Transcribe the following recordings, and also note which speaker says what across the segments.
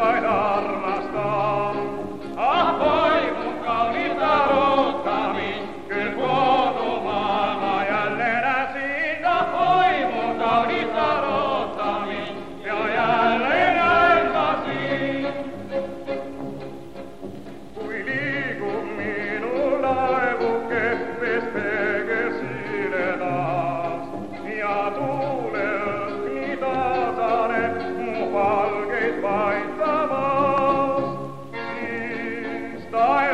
Speaker 1: Kaugel sin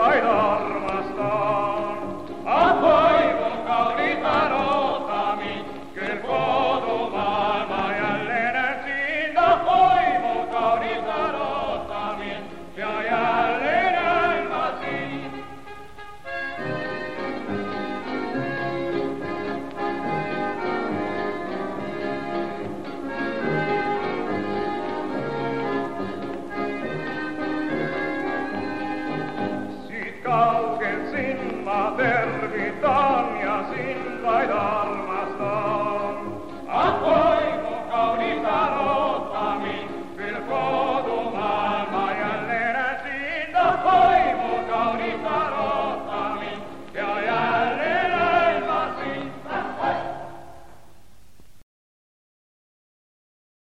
Speaker 1: tervitan Laurita